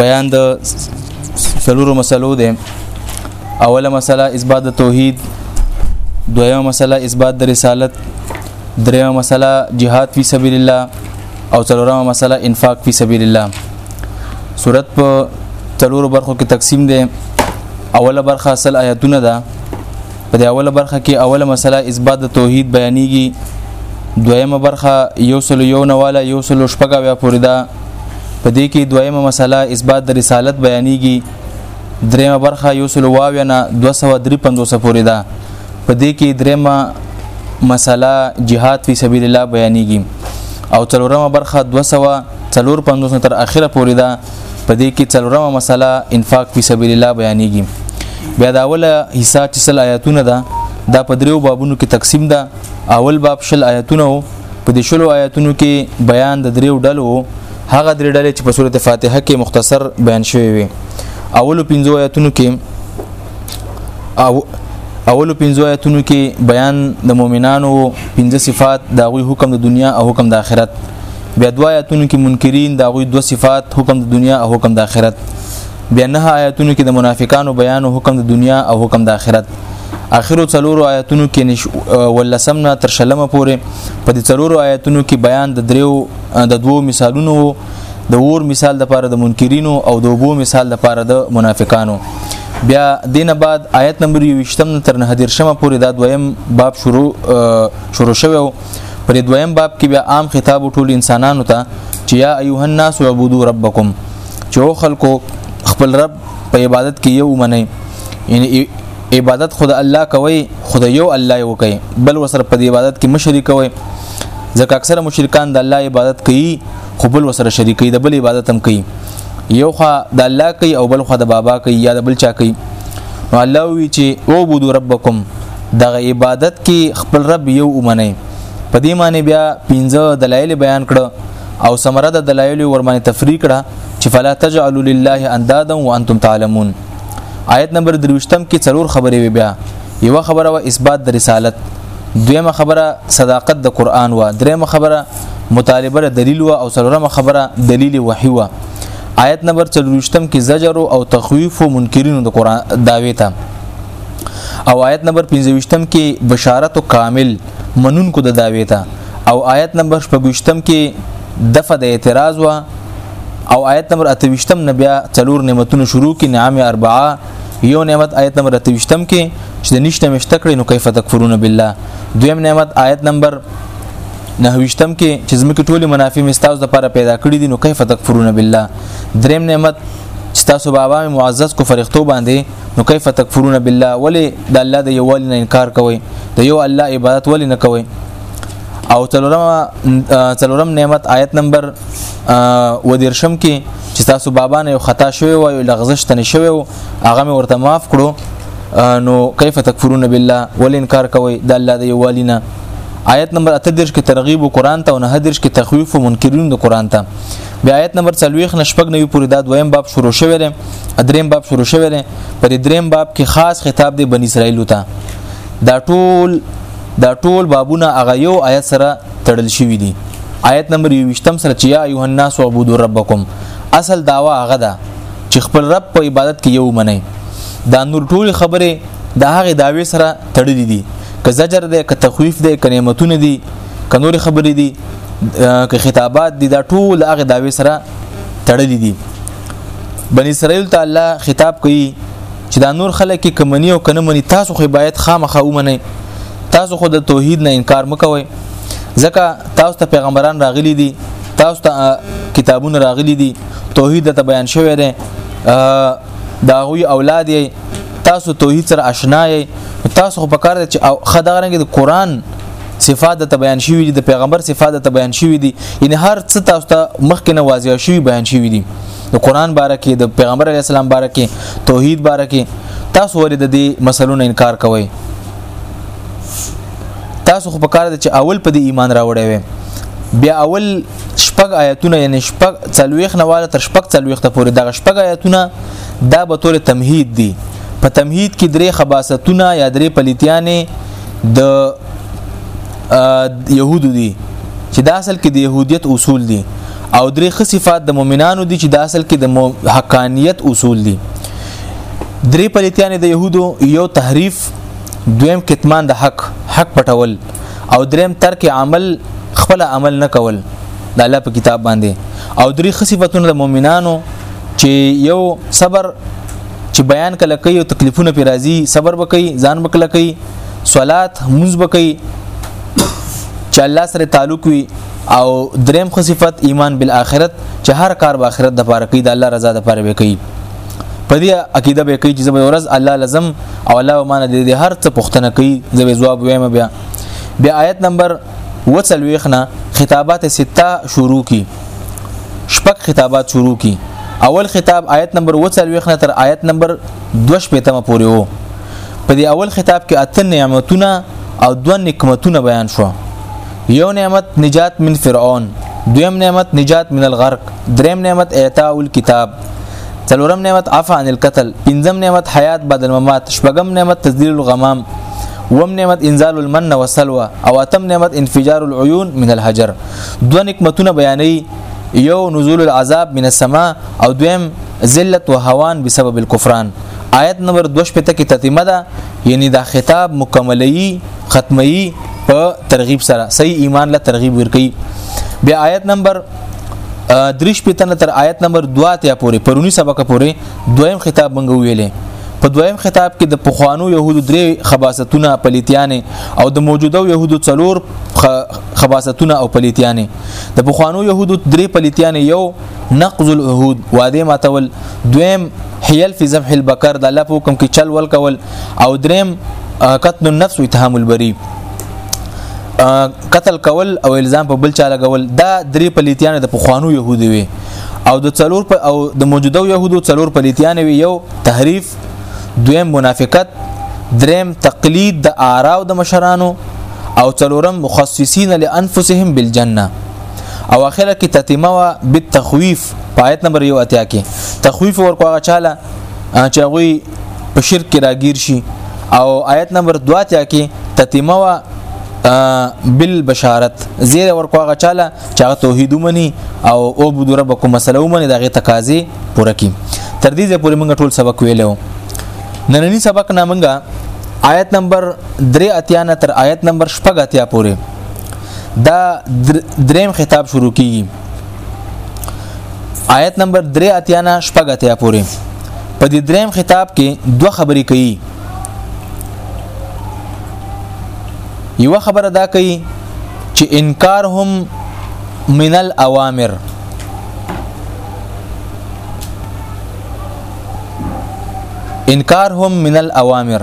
بیان د سلورو مسلو ده اوله مسله اثبات د توحید دویمه مسله اثبات د رسالت دریمه مسله جهاد فی سبیل الله او څلورمه مسله انفاق فی سبیل الله صورت په تلورو برخو کې تقسیم ده اوله برخه اصل آیاتونه ده په دې اوله برخه کې اوله مسله اثبات د توحید بیانېږي دویمه برخه یو سل یو نواله یو سل شپږه بیا پوری ده په دې کې دویمه مسله اثبات د رسالت بیانېږي دریمه برخه یو سل واویا نه 253 پورې ده په دې کې دریمه مسله جهاد فی سبیل الله بیانېږي او څلورمه برخه 254 تر اخره پورې ده په دې کې څلورمه مسله انفاق فی سبیل الله بیانېږي بیا دا اوله حصہ چې سل آیاتونه ده دا په دریو بابونو کې تقسیم ده اول باب شل آیاتونه په دې شلو آیاتونو کې بیان د دریو ډلو هغه درې ډلې چې په سورته فاتحه کې مختصر بیان شوی وي اولو پنځو آیاتونو کې او اولو پنځو آیاتونو کې بیان د مؤمنانو پنځه صفات د غوي حکم د دنیا او حکم د آخرت بیا دوا آیاتونو کې منکرین د غوي دوه صفات حکم د دنیا او حکم د آخرت بیا نه آیاتونو کې د منافقانو بیان او حکم د دنیا او حکم د آخرت اخرو څلورو آیاتونو کې نش ولسم نه تر شلمه پورې په دې څلورو آیاتونو کې بیان د دریو د دوو مثالونو د ور مثال د پاره د منکرینو او د وبو مثال د پاره د منافقانو بیا دینه بعد آیت نمبر 28 تر 19 شمه پورې دا دویم باب شروع شروع شوو پر دویم باب کې بیا عام خطاب ټول انسانانو ته چې یا ایه الناس عبدو ربکم چې او خلکو خپل رب په عبادت کې یو منئ یعنی عبادت خود الله کوي خود یو الله یو کوي بل وسره په عبادت کې مشرک کوي ځکه اکثره مشرکان د الله عبادت کوي خو بل وسره شریک کوي د بل عبادت هم کوي یو خو د الله کوي او بل خو د بابا کوي یا د بل چا کوي نو الله وی چې او بودو ربکم دغه عبادت کې خپل رب یو ومنئ په دې معنی بیا پنځه دلایل بیان کړو او ثمره د دلایل ورمانه تفریق کړه چې فلا تجعلوا لله اندادا وانتم تعلمون آیت نمبر 23 کې څلور خبرې وي بیا یو خبره وا اثبات د رسالت دویمه خبره صداقت د قران وا دریمه خبره مطالبه د دلیل وا او څلورمه خبره دلیل وحی وا آیت نمبر 23 کې زجر او تخویف او منکرینو د قران داوی ته او آیت نمبر 25 کې بشارت کامل منون کو د داوی ته او آیت نمبر 25 کې دفع د اعتراض وا او آیت نمبر 28 نه بیا څلور نعمتونه شروع کې نعام اربعه یو نعمت آیت نمبر 28 کې چې د نشته مشته کړی نو کیف تکفرون بالله دویم نعمت آیت نمبر نهویشتم کې چې زمکه ټولې منافع مستاوس د لپاره پیدا کړې دي نو کیف تکفرون بالله دریم نعمت چې تاسو بابا معزز کو فرښتو باندې نو کیف تکفرون بالله ولی د الله د یووالي نه انکار کوي د یو الله عبادت ولی نه کوي او څلورم څلورم نعمت آیت نمبر و دیرشم کې چې تاسو بابا نه یو خطا شوی و یو لغزش تنه شوی و هغه مې ورته معاف کړو نو کیف تکفرون بالله ول انکار کوي د الله دی والینا آیت نمبر 38 کې ترغیب قرآن ته او 19 کې تخویف منکرین د قرآن ته بیا آیت نمبر 40 نشپګ نوی پوری دا دویم باب شروع شوی دی دریم باب شروع شوی دی پر دریم باب کې خاص خطاب دی بنی اسرائیل ته دا ټول دا ټول بابونه هغه یو آیت سره تړل شوی دي آیت نمبر 28 سره چې یا ایه الناس عبودوا ربکم اصل داوا هغه ده چې خپل رب په عبادت کې یو منئ دا نور ټول خبره د هغه داوی سره تړلې دي که زجر ده که تخویف ده که نعمتونه دي که نور خبرې دي که خطابات دي دا ټول هغه داوی سره تړلې دي بنی اسرائیل ته الله خطاب کوي چې دا نور خلک کې کمنی او کنه منی تاسو خو باید خامخا ومنئ تاسو خو د توحید نه انکار مکوئ ځکه تاسو ته پیغمبران راغلي دي تاسو ته کتابونه راغلي دي توحید ته بیان شوی دی دا غوی اولاد یې تاسو توحید سره آشنا یې تاسو خو په کار دي چې خدای رنګ د قران صفات ته بیان شوی دي د پیغمبر صفات ته بیان شوی دي یعنی هر څه تاسو ته مخکې نه واضح شوی بیان شوی دي د قران باره کې د پیغمبر علی السلام باره کې توحید باره کې تاسو ولې د دې مسلو نه انکار کوئ تاسو خو په کار دي چې اول په دې ایمان راوړی وي بیا اول شپږ آیاتونه یعنی شپږ څلويخ نه والا تر شپږ څلويخ ته پورې دغه شپږ آیاتونه دا به تور تمهید دي په تمهید کې درې خباستونه یا درې پلیتیانې د يهودو دي چې دا اصل کې د يهودیت اصول دي او درې خ صفات د مؤمنانو دي چې د اصل کې د حقانیت اصول دي درې پلیتیان د يهودو یو تحریف دویم کتمان د حق حق پټول او دریم ترک عمل خپل عمل نه کول د الله په کتاب باندې او درې خ صفاتونه د مؤمنانو چې یو صبر چې بیان کله کوي او تکلیفونه پی راځي صبر وکي ځان وکړه کوي صلات منځ وکي چې الله سره تعلق وي او دریم خو صفت ایمان بالآخرت چې هر کار به آخرت د پاره کوي د الله رضا د پاره کوي په دې عقیده به کوي چې زه به ورځ الله لزم او الله ومانه دې هر څه پښتنه کوي زه به جواب وایم بیا بیا آیت نمبر وڅلويخنا خطابات سته شروع کی شپږ خطابات شروع کی اول خطاب آیت نمبر وڅلويخنا تر آیت نمبر 2 پېتمه پورې وو په دې اول خطاب کې اته نعمتونه او دوه نعمتونه بیان شو یو نعمت نجات من فرعون دویم نعمت نجات من الغرق دریم نعمت اعطاء الكتاب څلورم نعمت عفا عن القتل پنځم نعمت حیات بعد الممات شپږم نعمت تذلیل الغمام وم نعمت انزال المن والسلوى او اتم نعمت انفجار العيون من الحجر دو نعمتونه بیانې یو نزول العذاب من السماء او دویم ذلت وهوان بسبب الكفران آیت نمبر 25 کې تتمه ده یعنی دا خطاب مکملې ختمي په ترغیب سره صحیح ایمان له ترغیب ورکي بیا آیت نمبر دریش پیتنه تر آیت نمبر 2 ته پورې پرونی سبق پورې دویم خطاب منغو ویلې په دویم خطاب کې د پخوانو يهودو درې خباستونه پلیتیانې او د موجوده يهودو څلور خباستونه او پلیتیانې د پخوانو يهودو درې پلیتیانې یو نقض العهود واده ماتول دویم حیل فی ذبح البقر د الله په حکم کې چل ول کول او دریم قتل النفس وتهام البری قتل کول او الزام په بل چا لګول دا درې پلیتیان د پخوانو يهودي وي او د څلور په او د موجوده يهودو څلور پلیتیان وي یو تحریف دویم منافقت دریم تقلید د آراو د مشرانو او څلورم مخصصین لانفسهم بالجنه او اخره کې تتمه وا بالتخويف پایت نمبر یو اتیا کې تخويف ورکو هغه چاله چې هغه په شرک کې راګیر شي او آیت نمبر 2 اتیا کې تتیمه وا بل بشارت زیر ورکو هغه چاله چې هغه توحید ومني او او بود ربکم مسله ومني دغه تقاضي پوره کړي تر دې ځې پورې موږ ټول سبق ویلو نننی سبق نه موږ آیت نمبر 3 اتیا نه تر آیت نمبر 4 اتیا پورې دا دریم خطاب شروع کیږي آیت نمبر 3 اتیا نه شپږ اتیا پورې په دې دریم خطاب کې دوه خبرې کوي یو خبره دا کوي چې انکار هم من الاوامر انکار هم من الاوامر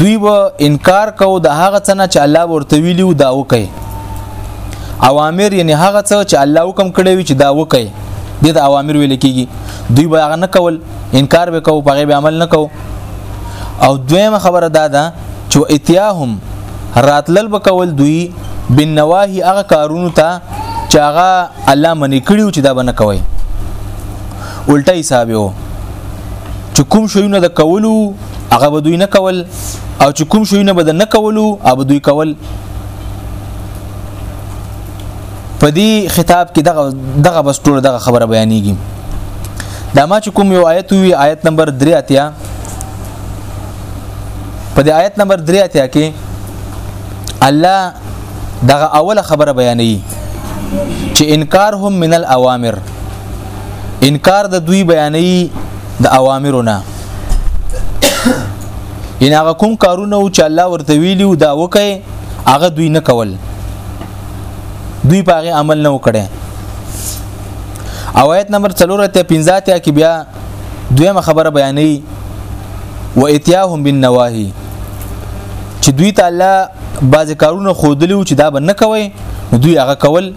دوی به انکار کو د هغه څه نه چې الله ورته ویلی او دا وکي اوامر یعنی هغه څه چې الله حکم کړی وي چې دا وکي د دا اوامر ویل کیږي دوی به هغه نه کول انکار به کو په غیب عمل نه کو او دویمه خبره دا ده چې اتیاهم راتلل به کول دوی بن نواهی هغه کارونو ته چې هغه الله منې کړیو چې دا بنه کوي الټه حساب یو چې کوم شیونه د کولو هغه به دوی نه کول او چې کوم شیونه به د نه کولو هغه دوی کول په دې خطاب کې دغه دغه بس ټول دغه خبره بیانېږي دا ما چې کوم یو آیت وی آیت نمبر 3 اتیا په دې آیت نمبر 3 اتیا کې الله دغه اوله خبره بیانوي چې انکار هم من الاوامر انکار د دوی بیانې د اوامرونه ان هغه کوم کارونه او چې الله ورته ویلو دا وکي هغه دوی نه کول دوی په هغه عمل نه وکړي او آیت نمبر 3 ته 15 ته کې بیا دویمه خبره بیانې و اتیاهم بالنواهی چې دوی ته الله بعضی کارونه خودلی چې دا به نه کوي دوی هغه کول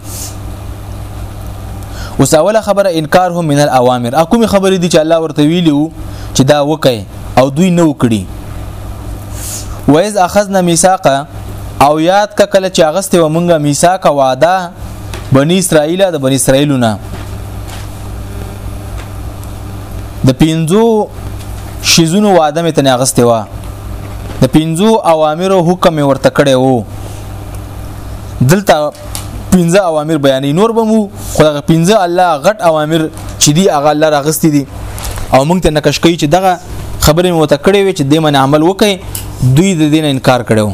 اوس اوله خبره انکار هم من الاوامر اكو می خبرې دي چې الله ورته ویلو چې دا وکي او دوی نه وکړي وایز اخذنا میثاقه او یاد ک کله چې اغسته و مونږه میثاق وعده بنی اسرائیل د بنی اسرائیلونه د پینځو شیزونو وعده مې تنه اغسته و د پینځو اوامرو حکم ورته کړی وو دلته پنځه اوامر بیانې نور به مو خو دغه پنځه الله غټ اوامر چې دی هغه الله راغستې دي او موږ ته نقش کوي چې دغه خبرې مو ته کړې وي چې د من عمل وکړي دوی د دین انکار کړو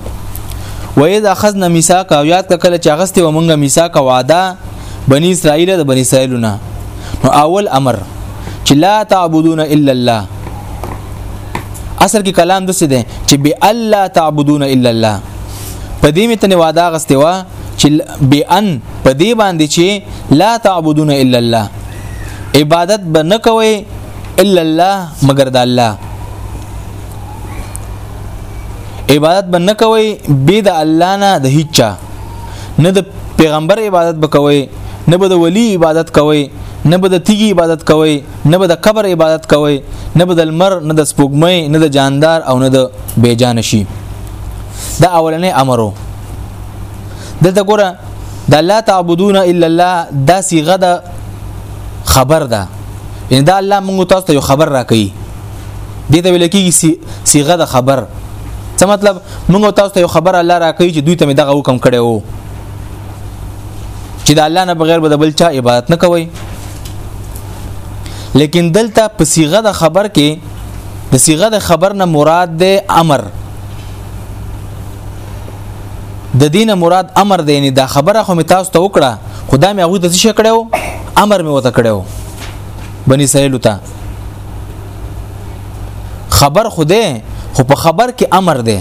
و اذا اخذنا ميثاق او یاد کله چې اغستې و مونږه ميثاق وعده بني اسرائیل د بني اسرائیلونه نو اول امر چې لا تعبدون الا الله اصل کې کلام دسه ده چې به الله تعبدون الا الله په دې متن وعده غستې و چې بان په دې باندې چې لا تعبدون الا الله عبادت به نه کوي الا الله مگر د الله عبادت به نه کوي به د الله نه د هیڅ نه د پیغمبر عبادت به کوي نه به د ولی عبادت کوي نه به د تیږي عبادت کوي نه به د قبر عبادت کوي نه به د لمر نه د سپوږمۍ نه د جاندار او نه د بیجان شي دا اولنې امرو دلته ګوره د لا تعبدون الا الله دا صيغه د خبر ده ان دا الله موږ تاسو ته یو خبر راکړي دې ته ویل کېږي صيغه د خبر څه مطلب موږ تاسو ته یو خبر الله راکړي چې دوی ته مې دغه حکم کړی وو چې د الله نه بغیر به د بل چا عبادت نه کوي لیکن دلته په صيغه د خبر کې د صيغه د خبر نه مراد ده امر د دینه مراد امر دی نه دا خبره خو می تاسو ته وکړه خدا می هغه د څه کړو امر می وته کړو بنی اسرائیل ته خبر خوده خو په خبر کې امر دی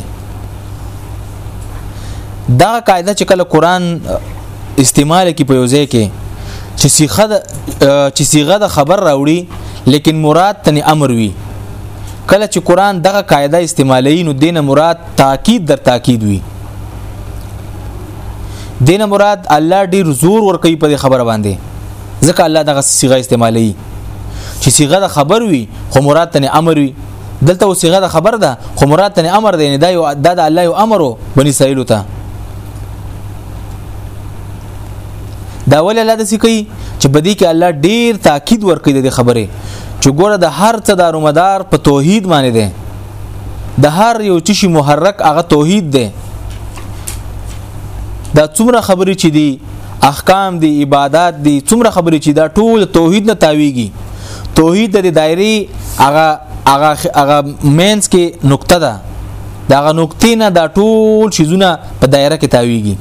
دا قاعده چې کله قران استعمال کی په یوځای کې چې صيغه چې صيغه د خبر راوړي لیکن مراد تنه امر وي کله چې قران دغه قاعده استعمالوي نو دینه مراد تاکید در تاکید وي دینه مراد الله ډیر زور ور کوي په خبره باندې ځکه الله دغه صيغه استعمالوي چې صيغه د خبر وي خو مراد تنه امر وي دلته صيغه د خبر ده خو مراد تنه امر دی نه دا یو د الله یو امر بني اسرائیل ته دا ول الله د سکی چې بدی کې الله ډیر تاکید ورکړي د خبره چې ګوره د هر څه دارو مدار په توحید باندې ده د هر یو چې محرک هغه توحید ده دا څومره خبرې چې دي احکام دي عبادت دي څومره خبرې چې دا ټول توحید نه تاویږي توحید د دایری هغه هغه هغه مینس کې نقطه ده دا غ نقطې نه دا ټول شیزونه په دایره کې تاویږي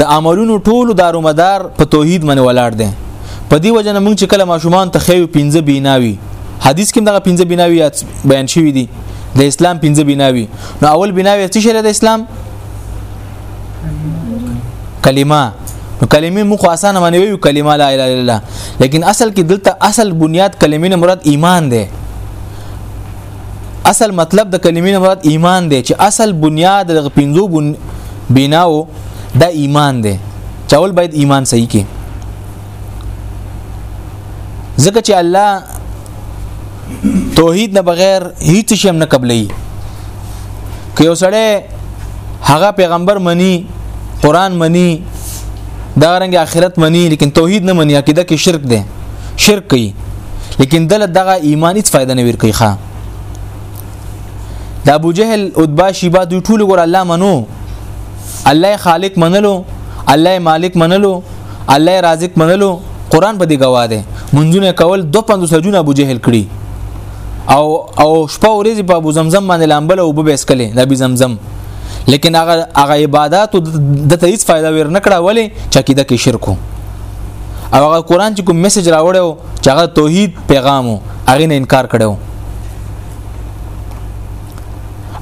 د عملونو ټولو دارو مدار په توحید باندې ولاړ دي په دې وجه نه موږ چې کله ماشومان ته خیو 15 بیناوي حدیث کې دغه 15 بیناوي بیان شوی دي د اسلام 15 بیناوي نو اول بیناوي څه شری د اسلام کلمه نو کلمې مخ اسانه معنی ویو کلمه لا اله الا الله لیکن اصل کې دلته اصل بنیاد کلمې نه مراد ایمان دی اصل مطلب د کلمې نه مراد ایمان دی چې اصل بنیاد د پنځو بن بناو د ایمان دی چاول باید ایمان صحیح کې ځکه چې الله توحید نه بغیر هیڅ شی هم نه قبلې که یو سړی هغه پیغمبر مني قران مني دا رنګ آخرت مني لیکن توحید نه مني عقیده کې شرک دی شرک کوي لیکن دل دغه ایمان هیڅ فائدہ نه ورکوي ښا د ابو جهل ادبا شیبا دوی ټول ګور الله منو الله خالق منلو الله مالک منلو الله رازق منلو قران په دې گواه ده منځونه کول 25 سجونه ابو جهل کړی او او شپه ورځ په ابو زمزم باندې لامبل او به اسکلې د ابو زمزم لیکن هغه هغه عبادت د ته هیڅ فائدہ ور نکړه ولی چې کیده کې شرکو او هغه قران چې کوم میسج راوړو چې هغه توحید پیغامو هغه نه انکار کړو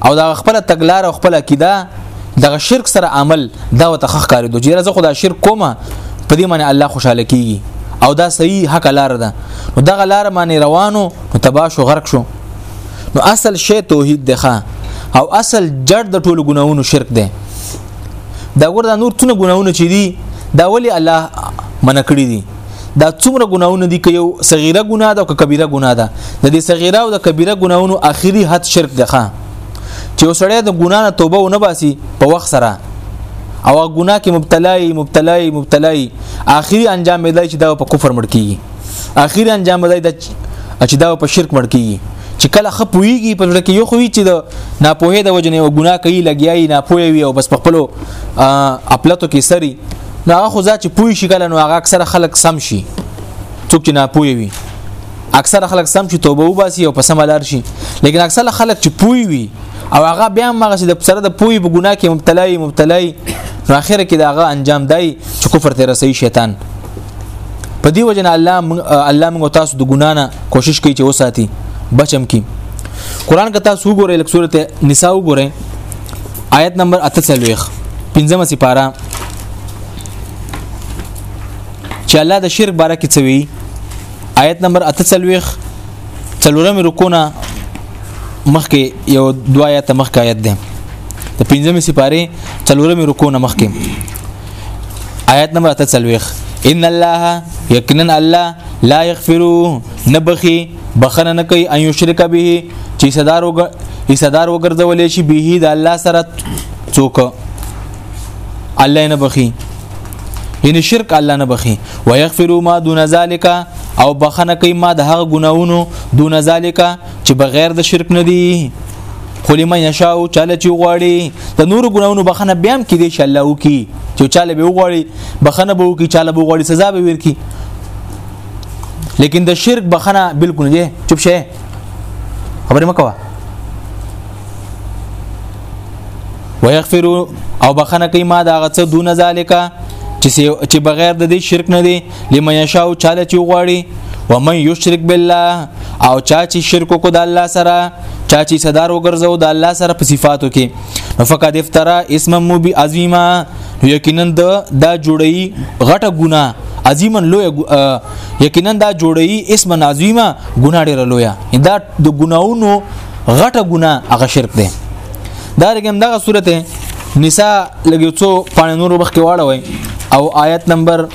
او دا خپل تګلار او خپل عقیده دغه شرک سره عمل دا وتخخ کاری دوی چې زه خدا شرک کومه په دې معنی الله خوشاله کیږي او دا صحیح حق لار ده نو دغه لار باندې روانو نو تباش او غرق شو نو اصل شی توحید دی او اصل جړ د ټولو ګناونو شرک دی دا ګور دا نور څونه ګناونه چي دي دا ولی الله منع کړی دي دا څومره ګناونه دي که یو صغیره ګناه ده او که کبیره ګناه ده د دې صغیره او د کبیره ګناونو اخیری حد شرک ده چې وسړی د ګناه نه توبه ونه باسي په وخت سره او ګناه کې مبتلای مبتلای مبتلای اخیری انجام دی چې دا په کفر مړ کیږي اخیری انجام دی چې دا په شرک مړ کیږي چې کله خپويږي په لړ کې یو خوې چې د ناپوهې د وجنې او ګناه کوي لګیاي ناپوهې وي او بس په خپل خپلو خپلتو کې سري نو هغه خو ځکه چې پوي شي کله نو هغه اکثره خلک سم شي څوک چې ناپوي وي اکثره خلک سم شي توبه وباسي او په سم لار شي لیکن اکثره خلک چې پوي وي او هغه بیا هغه چې د سره د پوي په ګناه کې مبتلا وي مبتلا وي نو اخر کې دا هغه انجام دی چې کفر ته رسي شیطان په دی وجه الله الله موږ تاسو د ګنا نه کوشش کوي چې وساتي بچم کی قران کته سو ګوره لک سورته نساء ګوره آیت نمبر 48 پنځمه سپاره چې الله د شرک باره کې څوي آیت نمبر 48 څلورمه رکونه مخکې یو دوا آیت مخکې آیت ده د پنځمه سپاره څلورمه رکونه مخکې آیت نمبر 48 ان الله یقینا الله لا یغفرو نبخي بخنه نه کوي ان یشرک به چې صدر وګ صدر وګرځول شي به د الله سره څوک الله نه بخي یعنی شرک الله نه بخي ويغفر ما دون ذلك او بخنه کوي ما د هغه ګناونو دون ذالک چې بغیر د شرک نه دي خو لمن یشاء چاله چې غواړي د نور ګناونو بخنه بیا هم کې دي چې الله وکي چې چاله به وغواړي بخنه به وکي چاله به وغواړي سزا به ورکي لیکن د شرک بخنه بالکل نه چپ شه خبرې مکوه ويغفر او بخنه کوي ما دا غڅ دون ذالک چې بغیر د دې شرک نه دی لمن یشاء چاله چې غواړي ومن یشرک بالله او چا چې شرک کو د الله سره چا چې صدر وګرځو د الله سره په صفاتو کې فقد افترا اسم مبي عظیما نو یقینا دا دا جوړی غټه ګنا عظیما لوی یقینا دا جوړی اسم عظیما ګنا ډیره لوی دا د ګناونو غټه ګنا هغه شرک دی دا رقم دغه سورته نساء لګیو څو پانه نور وخت واړوي او آیت نمبر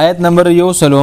آیت نمبر یو سلو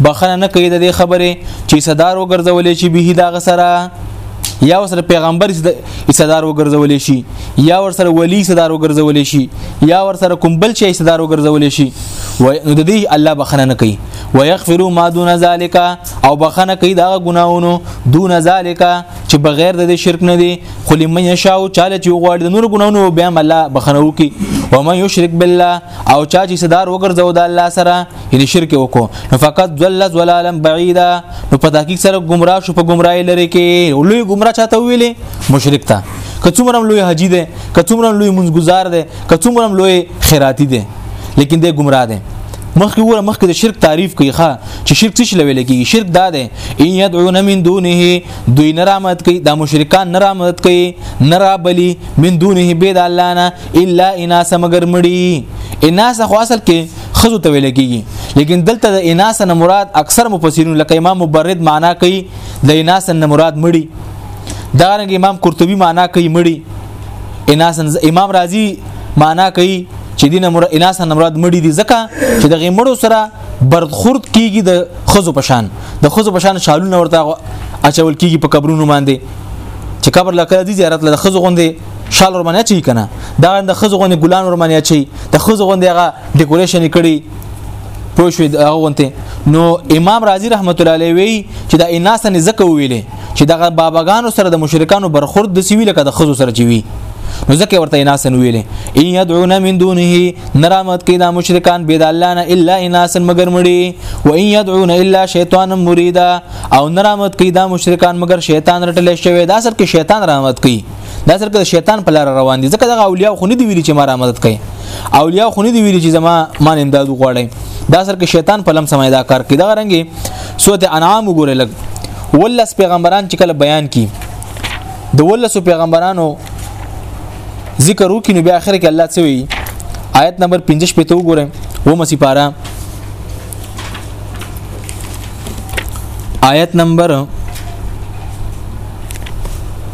بخنه نه کوي د دې خبره چې صدر وګرځولې شي به دا غسره یا ورسره پیغمبر صدر وګرځولې شي یا ورسره ولی صدر وګرځولې شي یا ورسره کوم بل شي صدر وګرځولې شي و نو د دې الله بخنه نه کوي ويغفر ما دون ذالک او بخنه کوي دا ګناونو دون ذالک چې بغیر د شرک نه دي خو لمن یشاء چاله چې غواړي د نور ګناونو بیا الله بخنه وکي ومن یشرک بالله او چا چې صدر وګرځو د الله سره یعنی شرک وکړو نو فقط ضل ضلالا بعیدا نو په تحقیق سره گمراه شو په گمراهی لري کې لوی گمراه چاته ویلې مشرک ته کڅومرم لوی حجی دی کڅومرم لوی منځګزار دی کڅومرم لوی خیراتی دی لیکن دی گمراه دی مخکې وره مخکې د شرک تعریف کوي ښا چې شرک څه شلوي لګي شرک دا ده ان يدعون من دونه دوی نه رامت کوي دا مشرکان نه رامت کوي نه را بلی من دونه بيد الله نه الا اناس مگر مړي اناس خو اصل کې خزو ته ویل کیږي لیکن دلته د اناث نه مراد اکثر مفسرین لکه امام مبرد معنا کوي د اناث نه مراد مړي دا رنګ امام قرطبي معنا کوي مړي اناث امام رازي معنا کوي چې دینه مراد اناث نه مراد مړي دي ځکه چې د غمړو سره بردخورد کیږي د خزو پشان د خزو پشان شالونه ورته اچول کیږي په قبرونو باندې چې قبر لکه دي زیارت له خزو غوندي شال ورمنه چي کنه دا د خزغونې ګلان ورمنه چي د خزغون دغه ډیکوریشن کړي پوه شو دا غونته نو امام رازی رحمت الله علیه وی چې دا اناس نه زکه ویلې چې دغه باباګانو سره د مشرکانو برخورد د سیوی لکه د خزو سره چی وی نو ځکه ورته اناسن ویلې ان يدعون من دونه نرامت کې دا مشرکان بيد الله نه الا اناسن مگر مړي و ان يدعون الا شیطان مريدا او نرامت کې دا مشرکان مگر شیطان رټل شوی دا سر کې شیطان رحمت کوي دا سره د شیطان په لار روان دي ځکه دغه اولیاء خو نه دی ویلي چې ما را مدد کوي اولیاء خو نه دی ویلي چې زما مان امداد وغواړي دا سره کې شیطان په لم سمای دا کار کوي دا رنګي سوت انعام وګوره لګ ولس پیغمبران چې کله بیان کی د ولس پیغمبرانو ذکر وکي نو بیا اخر کې الله څه وی آیت نمبر 15 په تو وګوره و مسی پارا آیت نمبر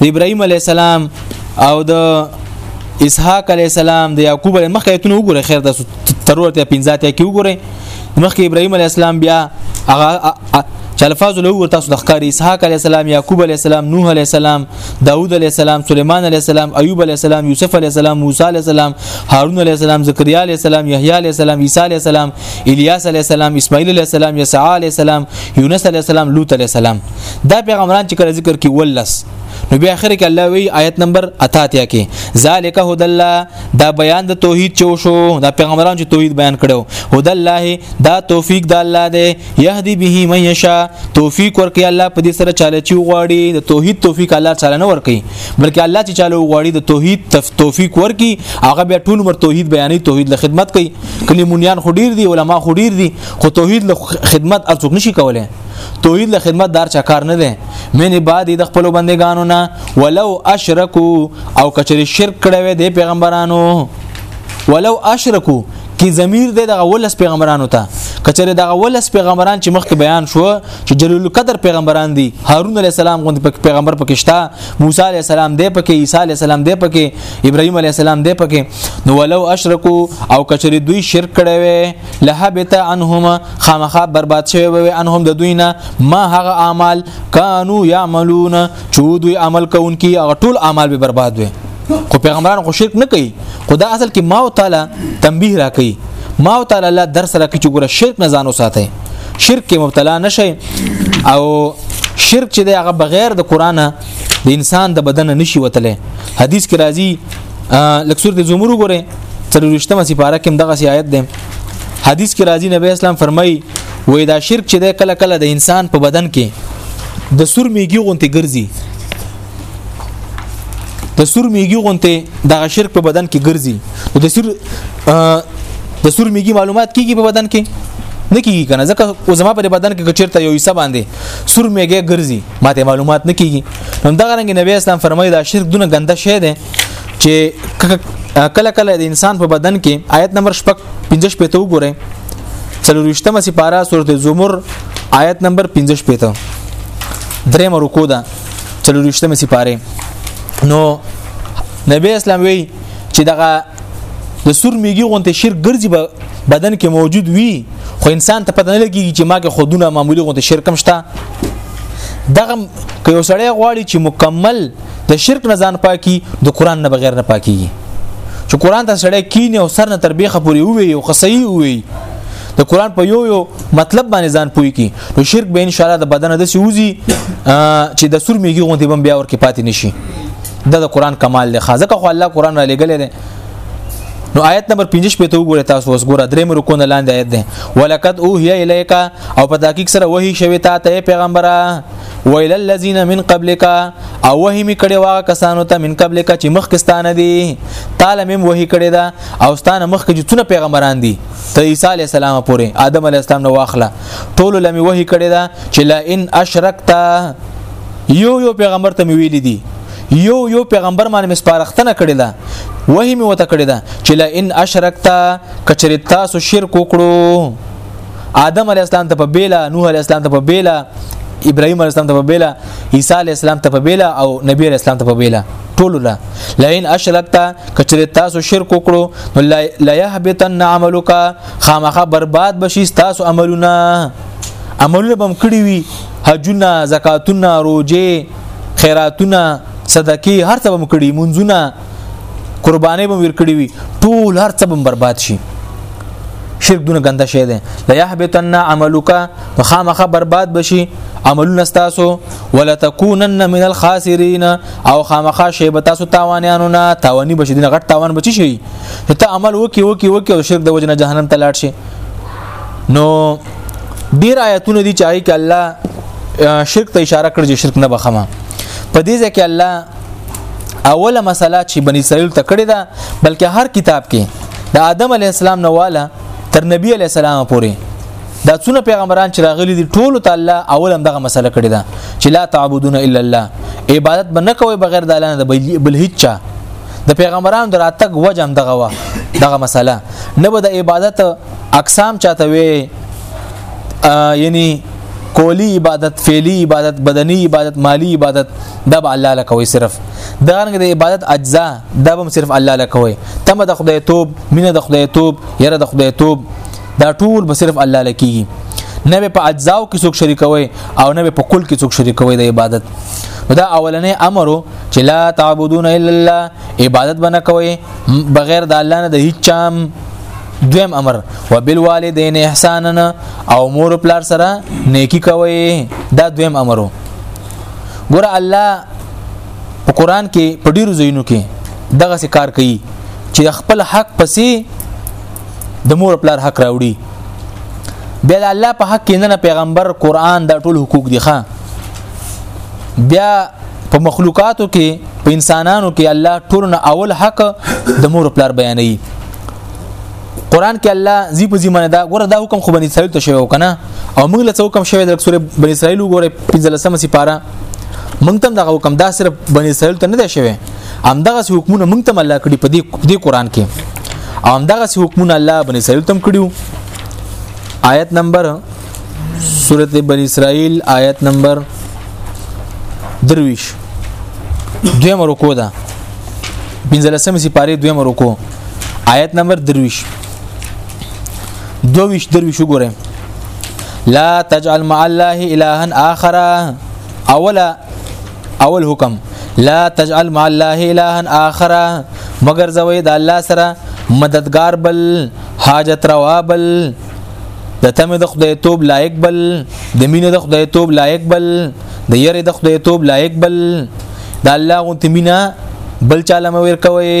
د ابراهيم عليه السلام او د اسحاق عليه السلام د يعقوب عليه مخکې ایتونه وګوره خیر تاسو ترور ته 15 ته کې وګوره مخکې ابراهيم عليه السلام بیا هغه چې الفاظ له ور تاسو د ښکاری اسحاق عليه السلام يعقوب عليه السلام نوح عليه السلام داوود عليه السلام سليمان عليه السلام ايوب عليه السلام يوسف عليه السلام موسی عليه السلام هارون عليه السلام زكريا عليه السلام يحيى عليه السلام عيسى عليه السلام الياس عليه السلام اسماعيل عليه السلام يسعى عليه السلام يونس عليه السلام لوط عليه السلام دا پیغمبران چې کله ذکر کې ولس نو بیا اخر کې الله وی آیت نمبر 88 کې ذالک هد الله دا بیان د توحید چو شو دا پیغمبران چې توحید بیان کړو هد الله دا توفیق د الله دی یهدی به من یشا توفیق ورکي الله په دې سره چاله چې غواړي د توحید توفیق الله تعالی نه ورکي بلکې الله چې چاله غواړي د توحید توفیق ورکي هغه بیا ټول مر توحید بیانې توحید له خدمت کوي کلیمونیان خډیر دي علما خډیر دي خو توحید له خدمت ارڅوک نشي کولای توحید له خدمت دار چا کار نه دی من عبادی د خپل بندگانو نه ولو اشرکو او کچری شرک کړه وې د پیغمبرانو ولو اشرکو کی ضمیر دی دغه ولس پیغمبرانو ته کچره دغه ولس پیغمبران چې مخکې بیان شو چې جلیل القدر پیغمبران دي هارون علی السلام غوند پک پیغمبر پکشتا موسی علی السلام دی پکې عیسی علی السلام دی پکې ابراهیم علی السلام دی پکې نو ولو اشرکو او کچره دوی شرک کړي وي لهبت عنهما خامخا برباد شوی وي انهم د دوی نه ما هغه اعمال کانو یعملون چې دوی عمل کوونکي هغه ټول اعمال به برباد وي خو پیغمبران خو شرک نه کوي خدا اصل کې ما او تعالی تنبیه را کوي ما او تعالی الله درس را کوي چې ګوره شرک نه ځانو ساتي شرک کې مبتلا نشي او شرک چې د هغه بغیر د قران د انسان د بدن نشي وتله حدیث کې راځي لکسور د زمرو ګوره تروشتمه سپاره کې دغه سی آیت ده حدیث کې راځي نبی اسلام فرمایي وې دا شرک چې ده کله کله د انسان په بدن کې د سور میږي غونته ګرځي د سور میږي غونته دغه شرک په بدن کې ګرځي د سور د سور میږي معلومات کیږي په بدن کې نه کیږي کنه ځکه او زما په بدن کې چیرته یو حصہ باندې سور میږي ګرځي ماته معلومات نه کیږي نو دغه رنګ نبی اسلام فرمایي دا شرک دونه ګنده شی دی چې کله کله د انسان په بدن کې آیت نمبر 15 پته وګورئ څلورشتمه سپاره سورته زمر آیت نمبر 15 پته دریم رکو ده څلورشتمه سپاره نو نبی اسلام وی چې دغه د سور میږي غونته شیر ګرځي بدن کې موجود وي خو انسان ته پته نه لګي چې ما کې خودونه معمولی غونته شیر کم شته دغه که یو سړی غواړي چې مکمل د شرک نه ځان پاکي د قران نه بغیر نه پاکيږي چې قران ته سړی کینې او سر نه تر بیخه پوري وي او خصي وي د قران په یو یو مطلب باندې ځان پوي کی نو شرک به ان شاء الله د بدن د سوزي چې د سور میږي غونډې بم بیا ور کې پاتې نشي دا د قران کمال دی خاصه خو الله قران را لګل دی نو آیت نمبر 15 په تو ګوره تاسو اوس ګوره درې مې رکو نه لاندې آیت ده ولقد اوهیا الیک او په تحقیق سره وਹੀ شوی تا ته پیغمبره ویل الذين من قبلك او وهي می کړي واغه کسانو ته من قبلك چې مخکستانه دي تعالی مم وهي کړي دا او ستانه مخک چې څونه پیغمبران دي ته عيسى عليه السلام پورې ادم عليه السلام نو واخله ټول لمي وهي کړي دا چې لا ان اشرکت یو یو پیغمبر ته ویل دي یو یو پیغمبر باندې مسپارښتنه کړې ده وهي می وته کړې ده چې لا ان اشرکت کچریتا سو شرک وکړو آدم علی السلام ته په بیلا نوح علی السلام ته په بیلا ابراهيم عليه السلام ته په بیلا عيسى عليه السلام ته په بیلا او نبی عليه السلام ته په بیلا ټول لا لئن اشرکتا کچره تاسو شرک وکړو نو لا يهبتن عملک خامخه برباد بشي تاسو عملونه عملونه بم کړی وي حجونه زکاتونه روزه خیراتونه صدقې هر څه بم کړی منځونه قربانې به ورکړي وي ټول هر څه به برباد شي شرک دونه ګنده شی دی لا يحبطن عملك خامخه برباد بشي عملونه تاسو ولا تكونن من الخاسرين او خامخه شی به تاسو تاوانانو نه تاوانی بشي دغه غټ تاوان بچی شي ته عمل وکي وکي وکي او شرک د وجنه جهنم ته لاړ شي نو ډیر آیتونه دي چې آی ک الله شرک ته اشاره کړې چې شرک نه بخمه په دې ځکه الله اوله مسله چې بنی اسرائیل ته کړې ده بلکې هر کتاب کې د آدم علی السلام نه والا تر نبی علی السلام پورې دا څونه پیغمبران چې راغلي دي ټول ته الله اول هم دغه مسله کړې ده چې لا تعبدون الا الله عبادت به نه کوي بغیر د الله نه بل هیڅ چا د پیغمبرانو د راتګ وجه هم دغه وا دغه مسله نه به د عبادت اقسام چاته وي یعنی کولی عبادت فعلی عبادت بدنی عبادت مالی عبادت دا به الله لکوي صرف دا رنګ د عبادت اجزا دا به صرف الله لکوي تم د خدای توب مینه د خدای توب یره د خدای توب دا ټول به صرف الله لکیږي نه به په اجزاو کې څوک شریکوي او نه به په کل کې څوک شریکوي د عبادت دا اولنې امر چې لا تعبدون الا الله عبادت بنه کوي بغیر د الله نه د هیڅ چام دویم امر وبالوالدین احسانا او مور پلار سره نیکی کوي دا دویم امرو ګور الله په قران کې په ډیرو ځایونو کې دغه څه کار کوي چې خپل حق پسې د مور پلار حق راوړي بیا د الله په حق کې نه پیغمبر قران دا ټول حقوق دي ښا بیا په مخلوقاتو کې په انسانانو کې الله ټول نه اول حق د مور پلار بیانوي قران کې الله زی په زمانه دا ګوره دا حکم خو بنی اسرائیل ته شوی کنه او موږ له حکم شوی د سورې بنی اسرائیل وګوره 15 سم سپاره موږ تم دا حکم دا صرف بنی اسرائیل ته نه دی شوی همدغه حکمونه موږ تم الله کړی په دې دې قران کې او همدغه حکمونه الله بنی اسرائیل تم کړیو آیت نمبر سورته بنی اسرائیل آیت نمبر درویش دویم رکو ده بنزلسم سپاره دویم رکو آیت نمبر درویش دویش درویش وګورئ لا تجعل مع الله الها اخر اولا اول حکم لا تجعل مع الله الها اخر مگر زوی د الله سره مددگار بل حاجت روا بل د تم د خدای توب لایق بل د مين د خدای توب لایق بل د یری د خدای توب لایق بل د الله غو تمینا بل چاله مور کوي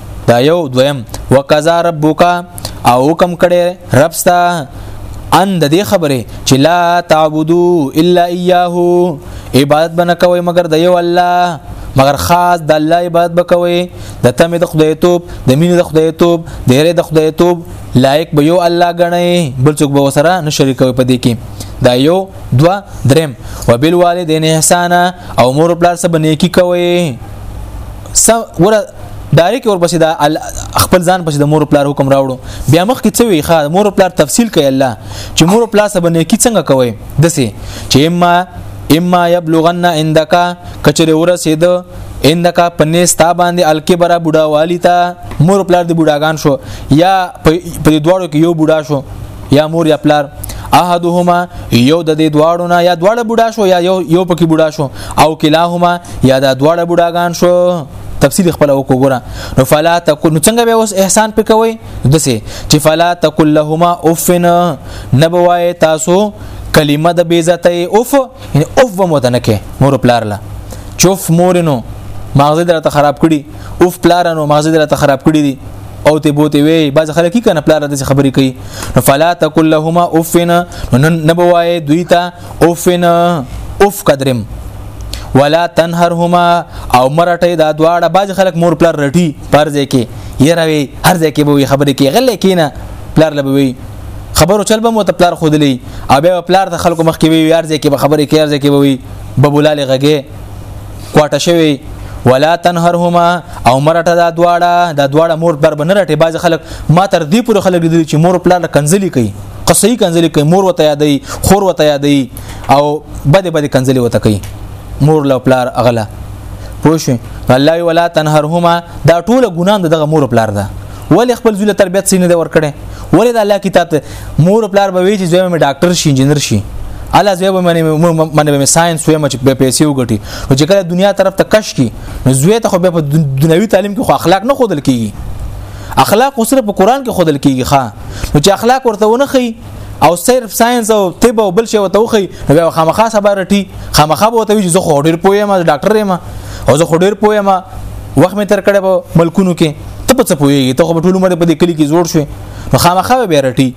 دا یو دویم وقضا ربک او حکم کړي رب ستا ان د دې خبره چې لا تعبدو الا اياه عبادت بنه کوي مگر د یو الله مگر خاص د الله عبادت بکوي د تمه د خدای توپ د مين د خدای توپ د هرې د خدای توپ لایق به یو الله غني بل څوک به وسره نه شریکوي په دې کې دا یو دوا درم وبالوالدین احسانا او مور بلار سره نیکی کوي سم ګوره ډایرک ورپسې دا خپل ځان پسې د مور پلار حکم راوړو بیا مخ کې څه وی ښا مور پلار تفصیل کوي الله چې مور پلار سبا نه کی څنګه کوي دسه چې اما اما یبلغن عندک کچره ورسید عندک پنه ستا باندې الکبره بوډا والی تا مور پلار د بوډاګان شو یا په دې دواړو کې یو بوډا شو یا مور یا پلار احدهما یو د دې دواړو نه یا دواړه بوډا شو یا یو یو پکې بوډا شو او کلاهما یا دا دواړه بوډاګان شو تفصیل خپل وکړه نو فلا تکل څنګه به اوس احسان پکوي دسه چې فلا تکل لهما اوفن نبوای تاسو کلمه د بیزته اوف یعنی اوف مو دنکه مور پلار لا چوف مورینو ماغزه درته خراب کړي اوف پلار نو مازه دلته خراب کړی دي او ته بوته وی بعض خلک کنه پلار د خبرې کوي نو فلا تقل لهما اوفنا نه بوای دوی ته اوفنا اوف قدرم ولا تنهرهما او مرټه دا دواړه بعض خلک مور پلار رټي پرځه کې يروي هر ځای کې به خبرې کوي غلې کینه پلار لبوي خبرو چل به مو ته پلار خودلې او بیا پلار د خلکو مخ کې وی یار ځکه به خبرې کوي ځکه به وی ببولاله غږه کوټه شوی ولا تنهرهما او مرټه دا دواړه دا دواړه مور پر بنه رټي باز خلک ما تر دې پر خلک دي چې مور پلار کنځلي کوي قصې کنځلي کوي مور وته یادي خور وته یادي او بده بده کنځلي وته کوي مور له پلار اغلا پوه شو الله ولا تنهرهما دا ټول ګناه دغه مور پلار ده ولې خپل زوی له تربيت سینې د ور کړې ولې د الله کتاب ته مور پلار به وی چې زوی مې ډاکټر شي انجنیر شي الله زوی به منی منی به ساينس وې مچ به پیسې وګټي نو چې کله دنیا طرف ته کش کی نو زوی ته خو به په دنیوي تعلیم کې خو اخلاق نه خودل کیږي اخلاق اوسره په قران کې خودل کیږي ښا نو چې اخلاق ورته ونه خي او صرف ساينس او طب او بل شي وته وخی بیا خامخا صبر ټي خامخا به وته زه خو ډیر پوهه ما ډاکټر یم او زه خو ډیر پوهه ما وخت می تر کړه په ملکونو کې ته په څه پوهیږي ته خو ټول عمر په دې کلی کې جوړ شوې نو خامخا به رټي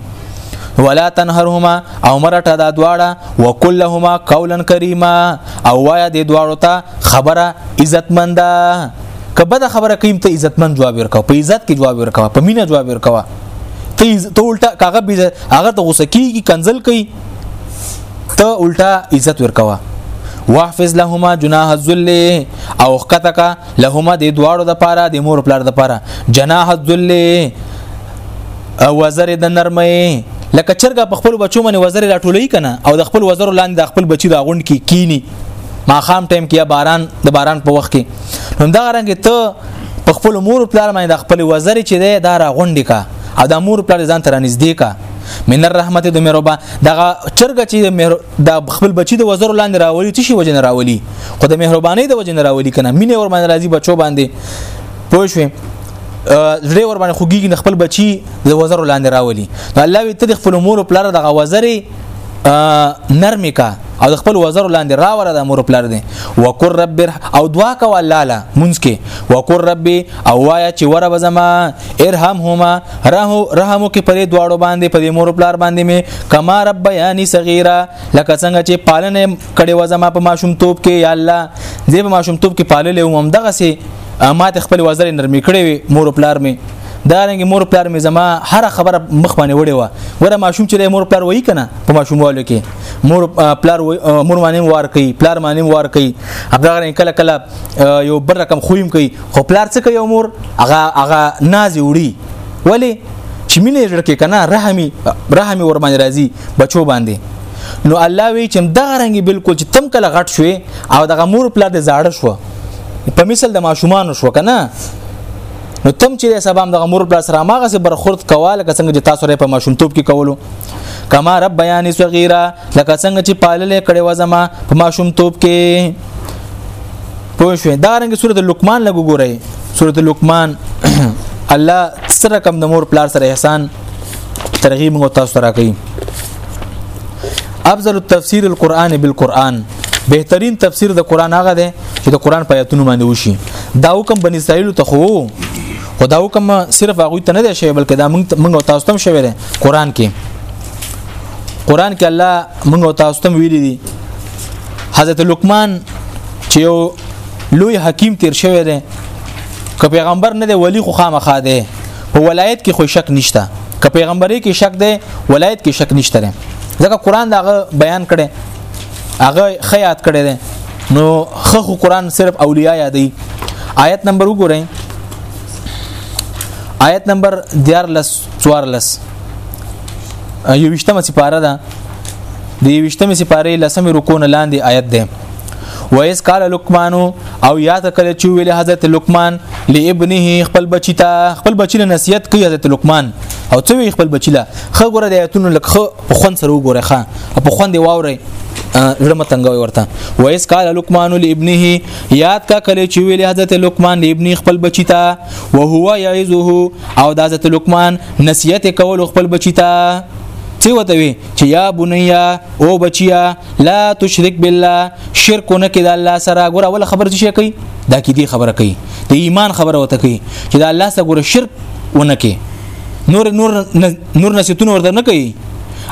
ولا تنهرهما او مرټه دا دواړه وکلهما قولا کریما او وایا د دواړو ته خبره عزتمنده کبه دا خبره کیم ته عزتمن جواب ورکاو په عزت کې جواب ورکاو په مینه جواب ورکاو ته ته الټا کاغه بي هغه ته غوسه کیږي کنزل کوي ته الټا عزت ورکوا واحفظ لهما جناح الذل او خطک لهما د دواړو د پاره د مور پلار د پاره جناح الذل او وزر د نرمۍ لکه چرګه په خپل بچو باندې وزر راټولې کنه او د خپل وزر لاندې د خپل بچی راغونډ کی کینی ما خام ټایم کې باران د باران په وخت کې نو دا رنګ ته په خپل مور پلار باندې د خپل وزر چې دی دا را غونډې کا او د مور پلار ځان تر نږدې کا من الرحمت د مهربا دغه چرګ چې د خپل بچی د وزر لاندې راولي چې شي وجه راولي خو د مهرباني د وجه راولي کنه مینه ور باندې راځي بچو باندې پوه شئ زړه ور باندې خوګيږي خپل بچي د وزر لاندې راولي نو الله وي ته خپل امور پلار دغه وزري نرمي کا او د خپل وزر لاندې راوړه د مور پلار دی وقر رب او دعا کو الله لا مونږ کې وقر رب او وایا چې ور بزما ارحمهما رحم رحم کې پرې دواړو باندې پرې مور پلار باندې می کما رب یانی صغیرا لکه څنګه چې پالنه کړې و زما په ماشومتوب کې یا الله زه په ماشومتوب کې پاللې وم هم دغه سي ماته خپل وزر نرمې کړې وي مور پلار می دا رنګ مور پلار می زما هر خبره مخ باندې وړې و ګوره ماشوم چې مور پلار وای کنه په ماشوموالو کې مور پلار مور باندې وار کوي پلار باندې وار کوي هغه کله کله یو بر رقم خویم کوي خو پلار څه کوي مور هغه هغه ناز وړي ولی چې مینه ورکه کنه رحمي رحمي ور باندې راځي بچو باندې نو الله وی چې دغه رنګي بالکل چې تم کله غټ شوي او دغه مور پلا د زاړه شو په مثال د ماشومان شو کنه نو تم چې سبا د غمور بل سره ماغه سره برخورد کواله که څنګه چې تاسو لري په ماشومتوب کې کولو کما رب بیان صغیره لکه څنګه چې پاللې کړي وزما په ماشومتوب کې پوه شو دا رنګ سورته لقمان لګو ګورئ سورته لقمان الله سره کم د مور پلار سره احسان ترغیب مو تاسو راکړي افضل التفسير القرآن بالقرآن بهترین تفسیر د قران هغه دی چې د قران په آیاتونو باندې وشي دا حکم بنی اسرائیل ته خو خو دا حکم صرف هغه ته نه دی شوی بلکې دا موږ موږ تاسو ته شوی دی قران کې قران کې الله موږ تاسو ته ویلي دي حضرت لقمان چې یو لوی حکیم تیر شوی دی که پیغمبر نه دی ولی خو خامخا دی په ولایت کې خو شک نشته که پیغمبري کې شک دی ولایت کې شک نشته دی ځکه قران دا بیان کړي هغه خیات کړي دی نو خو قران صرف اولیاء یادي آیت نمبر وګورئ آیت نمبر 14 14 یوشتمه سپاره ده د یوشتمه سپاره لسمه رکو نه لاندې آیت ده و اس قال لقمان او یاد کړ چې ویل حضرت لقمان لابنه خپل بچی ته خپل بچی له نصیحت کوي حضرت لقمان او څه وی خپل بچی له خه ګوره د ایتونو لکه په خون سره وګوره خان په خون دی واوري زړه متنګوي ورته و اس قال لقمان لابنه یاد کا کله چې ویل حضرت لقمان لابنه خپل بچی ته او هو یعذه او د حضرت لقمان نصیحت کول خپل بچی ته څه وته وی چې یا بنیا او بچیا لا تشرک بالله شرک نه کې د الله سره ګور اول خبر څه کوي دا کې دی خبره کوي د ایمان خبره وته کوي چې د الله سره ګور شرک ونه کې نور نور نور نسیتونه ورته نه کوي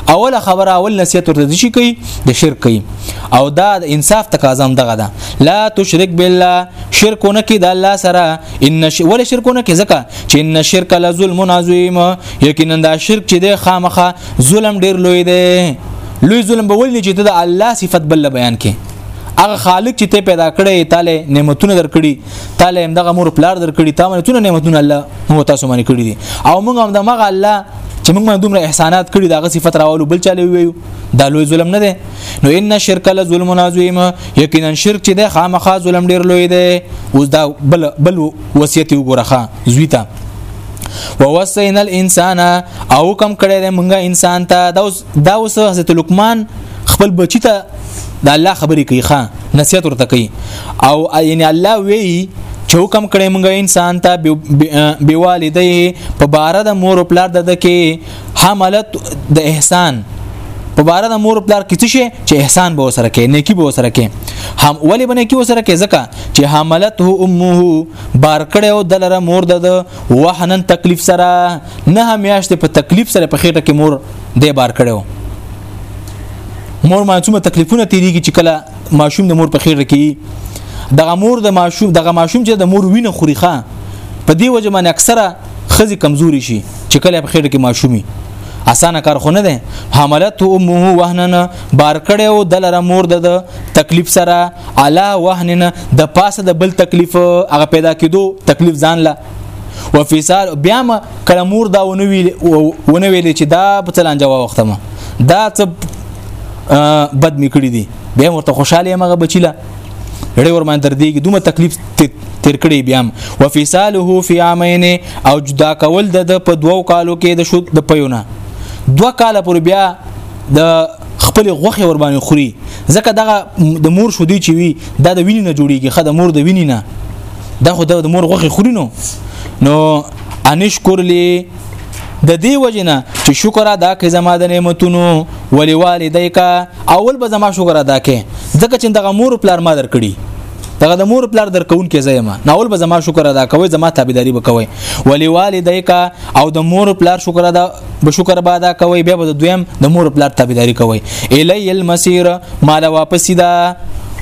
اوله خبره اول نصیحت ورته شي کوي د شرک کوي او دا د انصاف تقاضا هم دغه ده لا تشرک بالله شرکونه کې د الله سره ان ش... ول شرکونه کې ځکه چې ان شرک لظلم عظیم یقینا دا شرک چې د خامخه ظلم ډیر لوی دی لوی ظلم به ولني چې ته د الله صفت بل بیان کې هغه خالق چې ته پیدا کړې تعالی نعمتونه درکړي تعالی هم دغه مور پلار درکړي تا باندې ټول نعمتونه الله هو تاسو باندې کړی دي او موږ هم د مغه الله چې موږ باندې دومره احسانات کړی دغه صفت راولو بل چاله ویو دا لوی ظلم نه دی نو ان شرک له ظلم عظیم یقینا شرک چې د خامخا ظلم ډیر لوی دی اوس دا بل بل وصیت وګورخه زویته ووصینا الانسان او کم کړی د مونږه انسان ته دا اوس دا اوس حضرت لقمان خپل بچی ته د الله خبرې کوي ښا نصیحت ورته کوي او یعنی الله وی چې حکم کړی موږ انسان ته بی والدې په بار د مور او پلار د کې حملت د احسان په بار د مور پلار کې څه شي چې احسان به وسره کې نیکی به وسره کې هم ولې بنه کې وسره کې ځکه چې حملته امه بار کړو دلره مور د وحنن تکلیف سره نه میاشتې په تکلیف سره په خېټه کې مور دی بار کړو مور ما څومره تکلیفونه تیریږي چې کله ماشوم د مور په خېټه کې دغه مور د ماشوم دغه ماشوم چې د مور وینه خوري ښه په دې وجه باندې اکثره خزي کمزوري شي چې کله په خېټه کې ماشومي اسانه کار خو نه ده حملت امه وهننا بار کړي او دلره مور د تکلیف سره علا وهننا د پاسه د بل تکلیف هغه پیدا کېدو تکلیف ځان لا وفصال بیا ما کله مور دا ونه ویل ونه ویل چې دا په تلان جواب وخت ما دا څه بد میکړی دي بیا ورته خوشاله مغه بچیلا ډېر ور باندې تر دې کې دومره تکلیف تیر کړی بیا وفصاله فی عامین او جدا کول د په دوو کالو کې د شود د پیونه دوه کال پر بیا د خپل غوخه ور باندې خوري ځکه دغه د مور شودي چې وي دا د وینې نه جوړیږي خه د مور د وینې نه دا خو د مور غوخي خوري نو نو انشکر لی د دې وجنه چې شکر ادا کړې زما د نعمتونو ولې والدیکا اول به زما شکر ادا کړې ځکه چې دغه مور پلار ما درکړي دغه د مور پلار درکون کې زېما ناول به زما شکر ادا کوي زما تابعداري وکوي ولې والدیکا او د مور پلار شکر ادا به شکر به ادا کوي به د دویم د مور پلار تابعداري کوي الی المسیر مال واپس دا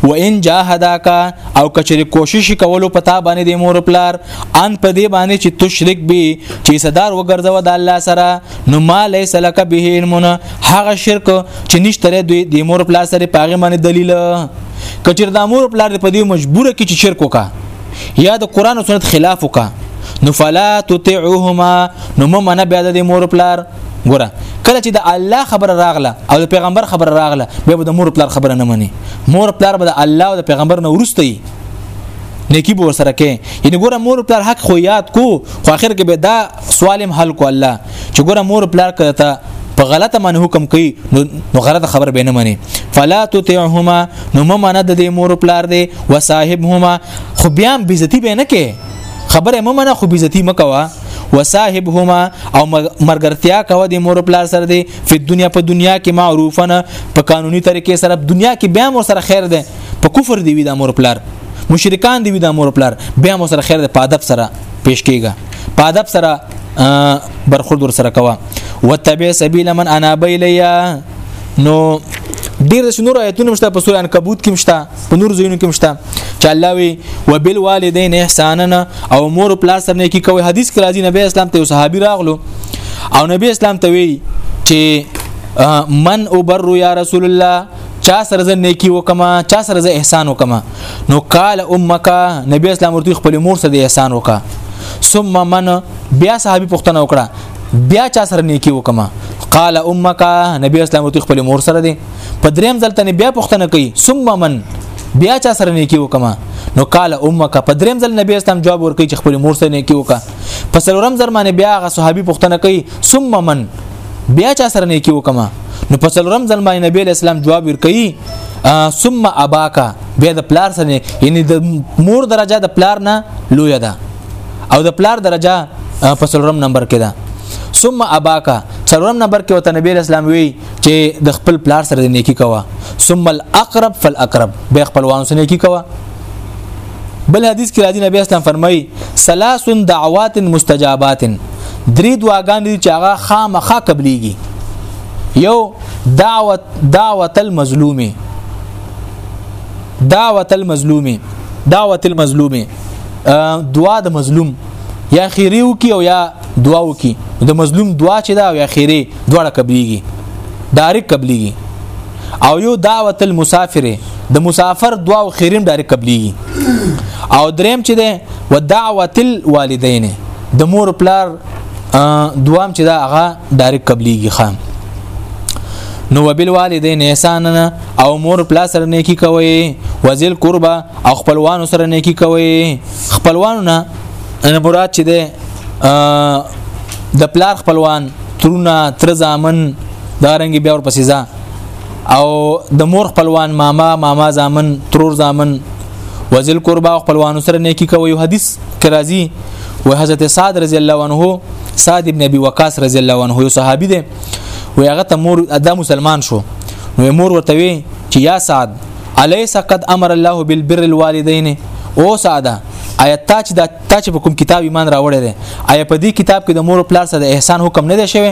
وان جاهداکا او کچری کوشش کولو پتا باندې د مور پلار ان په دې باندې چې تو شرک به چې صدر وګرځو د الله سره نو ما ليس لك به علم هغه شرک چې نشته دوی د مور پلار سره پاغه باندې دلیل کچر د مور پلار په دې مجبور کی چې شرک وکا یا د قران او سنت خلاف وکا نو فلا تطعهما نو ممنه بیا د مور پلار ګوره کله چې د الله خبره راغله او د پیغمبر خبره راغله به د مور پلار خبره نه مني مور پلار به د الله او د پیغمبر نه ورسته نیکی به سره کې یعنی ګوره مور پلار حق خو یاد کو خو اخر کې به دا سوالم حل کو الله چې ګوره مور پلار کړه په غلطه من حکم کوي نو غلطه خبر به نه مني فلا تطعهما نو ممنه د دې مور پلار دی وصاحبهما خو بیا بیزتی به نه کې خبره مې منه خو بیزتی مکوا وصاحبهما او مرګرتیا کوه د مور پلار سره دی په دنیا په دنیا کې معروفنه په قانوني طریقې سره دنیا کې بیا مور سره خیر دی په کفر دی وی د مور پلار مشرکان دی وی د مور پلار بیا مور سره خیر دی په ادب سره پیش کیږي په ادب سره برخورد ور سره کوه وتبع سبیل من انا بیلیا نو ډیر د شنو آیتونو مشته په سورې عنکبوت کې مشته په نور ځینو کې مشته چې الله وی وبال والدین احسانا او مور او پلا سره نیکی کوي حدیث کې راځي نبی اسلام ته صحابي راغلو او نبی اسلام ته وی چې من ابر یا رسول الله چا سره زه نیکی وکما چا سره زه احسان وکما نو قال امک نبی اسلام ورته خپل مور سره احسان وکا ثم من بیا صحابي پښتنه وکړه بیا چا سره نیکی وکما قال امک نبی اسلام ورته خپل مور سره دی په دریم ځل تنه بیا پښتنه کوي ثم من بیا چا سره نیکی وکما نو قال امک په دریم ځل نبی اسلام جواب ورکړي چې خپل مور سره نیکی وکا په سلورم ځل باندې بیا غ صحابي پښتنه کوي ثم من بیا چا سره نیکی وکما نو په سلورم ځل باندې نبی اسلام جواب ورکړي ثم اباکا بیا د پلار سره یعنی د مور درجه د پلار نه لوی ده او د پلار درجه په سلورم نمبر کې ده ثم اباکا سلورم نمبر کې وته نبی اسلام وی چې د خپل پلار سره د نیکی کوه ثم الاقرب فالاقرب به خپلوان سره نیکی کوه بل حدیث کې راځي نبی اسلام فرمایي ثلاث دعوات مستجابات درې دعاګان دي چې هغه خامخا قبليږي یو دعوت دعوت المظلومه دعوت المظلومه دعوت المظلومه دعا د مظلوم یا خیره وکي او یا دعا وکي د مظلوم دعا چې دا او یا خیره دواړه قبليږي دارک قبليږي او یو دعوت المسافر د مسافر دعا او خیریم دارک قبليږي او دریم چې ده ودعوت الوالدین د مور پلار دوام چې دا هغه ډایرک قبليږي خام نو وبال والدین احسان او مور پلا سره نیکی کوي وزل قربا او خپلوانو سره نیکی کوي خپلوانو نه ان مراد چې ده د پلار خپلوان ترونه تر زامن دارنګ بیا ور پسې ځه او د مور خپلوان ماما ماما زامن ترور زامن وزل قربا خپلوانو سره نیکی کوي حدیث کرازي و حضرت سعد رضی الله عنه سعد ابن ابي وقاص رضی الله عنه یو صحابي دی و هغه ته مور ادا مسلمان شو نو مور ورته وی چې یا سعد الیس قد امر الله بالبر الوالدین او ساده آیا تا چې دا تا چې په کوم کتاب ایمان راوړی دی آیا په دې کتاب کې د مور پلار سره د احسان حکم نه دی شوی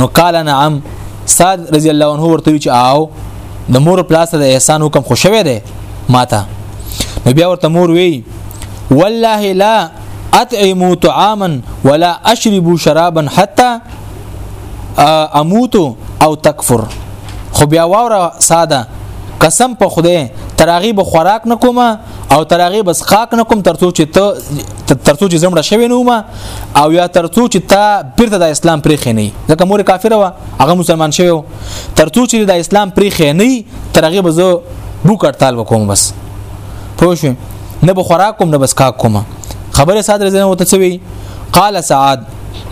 نو قال نعم سعد رضی الله عنه ورته وی چې آو د مور پلار سره د احسان حکم خو شوی دی ماته نو بیا ورته مور وی والله لا اطعموا طعاما ولا اشربوا شرابا حتى اموت او تکفر خو بیا واوره ساده قسم په خوده تراغي به خوراک نکوم او تراغي بس خاک نکوم ترڅو چې ته ترڅو چې زمړه شوی نو ما او یا ترڅو چې تا بیرته د اسلام پرې خنی ځکه مور کافر و هغه مسلمان شوی ترڅو چې د اسلام پرې خنی تراغي به زه بو کړتال وکوم بس پوه شو نه به خوراک کوم نه بس کا کوم خبره صادر زنه وته سوي قال سعد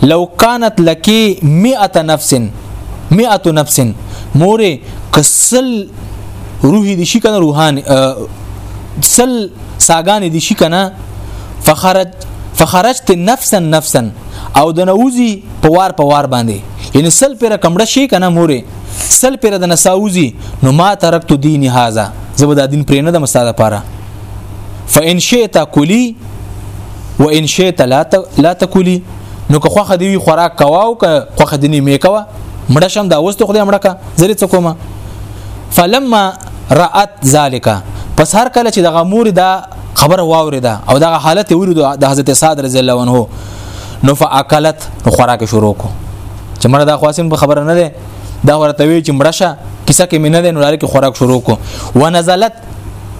لو كانت لك 100 نفس 100 نفس مورې کسل روحي دي شي کنه روحاني سل ساګان دي شي کنه فخرج فخرجت نفسا نفسا او د نوزي په وار په وار باندې یعنی سل پر کمړه شي کنه مورې سل پر د نساوزی نو ما ترکت دین هاذا زبر د دین پرې نه د مستاده پاره فان شئت کلی وان شئت لا لا تکلی نو که خوخه دی خوراک کوا او که خوخه دی نه میکوا مړه شم دا وسته خدای مړه کا زری څه کومه فلما رات ذالک پس هر کله چې دغه مور دا خبر واوري دا او دغه حالت وری د حضرت صاد رضی الله عنه نو فاکلت خوراک شروع کو چې مړه دا خواسم په خبره نه ده دا ورته وی چې مړه شه کیسه کې مینه ده نو لاره کې خوراک شروع کو ونزلت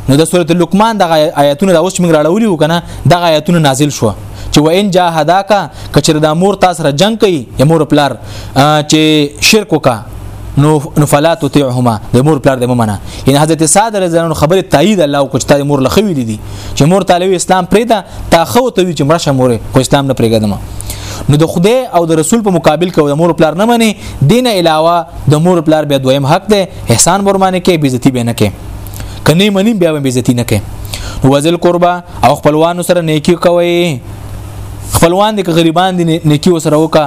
نو د سورته لقمان دغه آیاتونه د اوس موږ راړولي وکنه دغه آیاتونه نازل شو چې وان جاهداکا کچر د مور تاسو سره جنگ کوي یا مور پلار چې شرک وکا نو نو فلا تطيعهما د مور پلار د ممنه ان حضرت صاد رضی الله عنه خبره تایید الله او کوچ مور لخوي دي چې مور تعالی اسلام پرېدا تا خو ته وی چې مرشه مور خو اسلام نه پرېګدم نو د خدای او د رسول په مقابل کې د مور پلار نه مني دین علاوه د مور پلار بیا دویم حق دی احسان برمانه کې بیزتی به نه کې کني منی بیا به بیزتی نه کې وزل قربا او خپلوان سره نیکی کوي خپلوان دي غریبان دي نیکی وسره وکا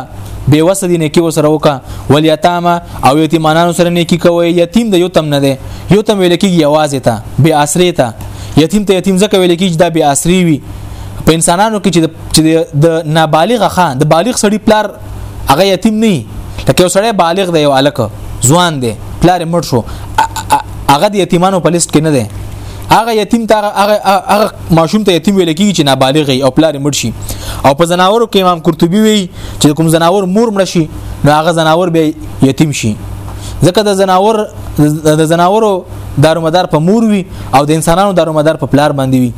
بے وسه دي نیکی وسره وکا ول یتامه او یتیمانانو سره نیکی کوي یتیم د یتم نه دی یتم ویل کیږي आवाज ته بے آسرې ته یتیم ته یتیم ځکه ویل کیږي دا بی اسری وي په انسانانو کې چې د نابالغ خان د بالغ سړی پلار هغه یتیم نه لکه یو سړی بالغ دی یو الک ځوان دی پلار مړ شو هغه د یتیمانو په لیست کې نه دی هغه یتیم ته هغه هغه ماشوم ته یتیم ویل کیږي چې نابالغ او پلار مړ شي او په زناورو کې امام قرطبي وی چې کوم زناور مور مړ شي نو هغه زناور به یتیم شي ځکه د زناور د زناورو دارومدار په مور وي او د انسانانو دارومدار په پلار باندې وي